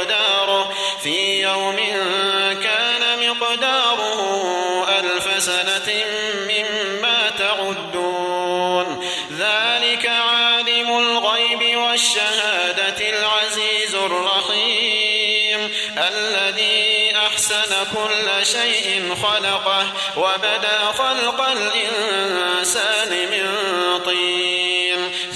مقداره. في يوم كان مقداره ألف سنة مما تعدون. ذلك عالم الغيب والشهادة العزيز الرحيم. الذي أحسن كل شيء خلقه وبدا خلق الإنسان من طين.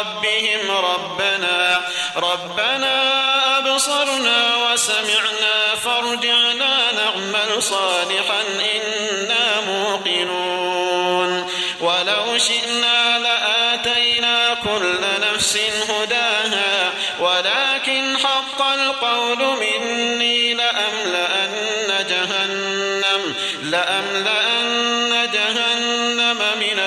ربهم ربنا ربنا أبصرنا وسمعنا فارجعنا نعمل صالحا إنا موقنون. ولو شئنا لآتينا كل نفس هداها ولكن حق القول مني لأملأن جهنم لأملأن جهنم.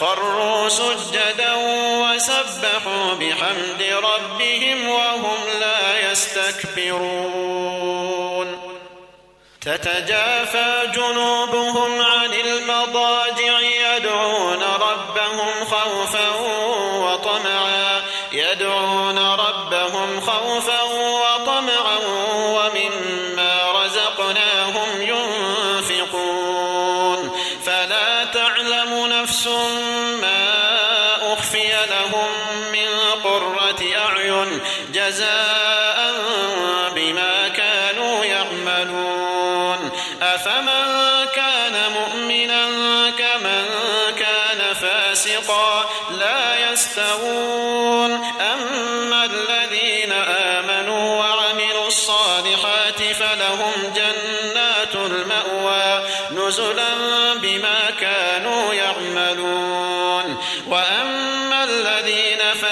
خروا سجدا وسبحوا بحمد ربهم وهم لا يستكبرون. تتجافى جنوبهم عن المضاجع يدعون ربهم خوفا وطمعا. يدعون ربهم خوفا وطمعا قرة أعين جزاء بما كانوا يعملون. أفمن كان مؤمنا كمن كان فاسقا لا يستوون. أما الذين آمنوا وعملوا الصالحات فلهم جنات المأوى نزلا بما كانوا يعملون.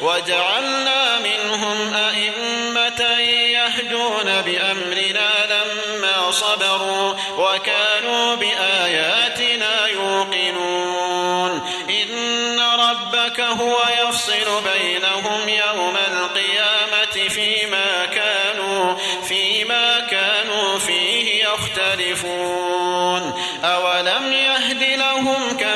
وجعلنا منهم أئمة يهدون بأمرنا لما صبروا وكانوا بآياتنا يوقنون. إن ربك هو يفصل بينهم يوم القيامة فيما كانوا فيما كانوا فيه يختلفون. أولم يهد لهم كم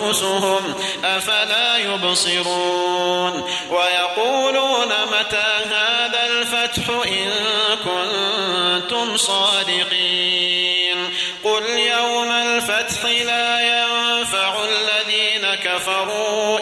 وأنفسهم أفلا يبصرون ويقولون متى هذا الفتح إن كنتم صادقين قل يوم الفتح لا ينفع الذين كفروا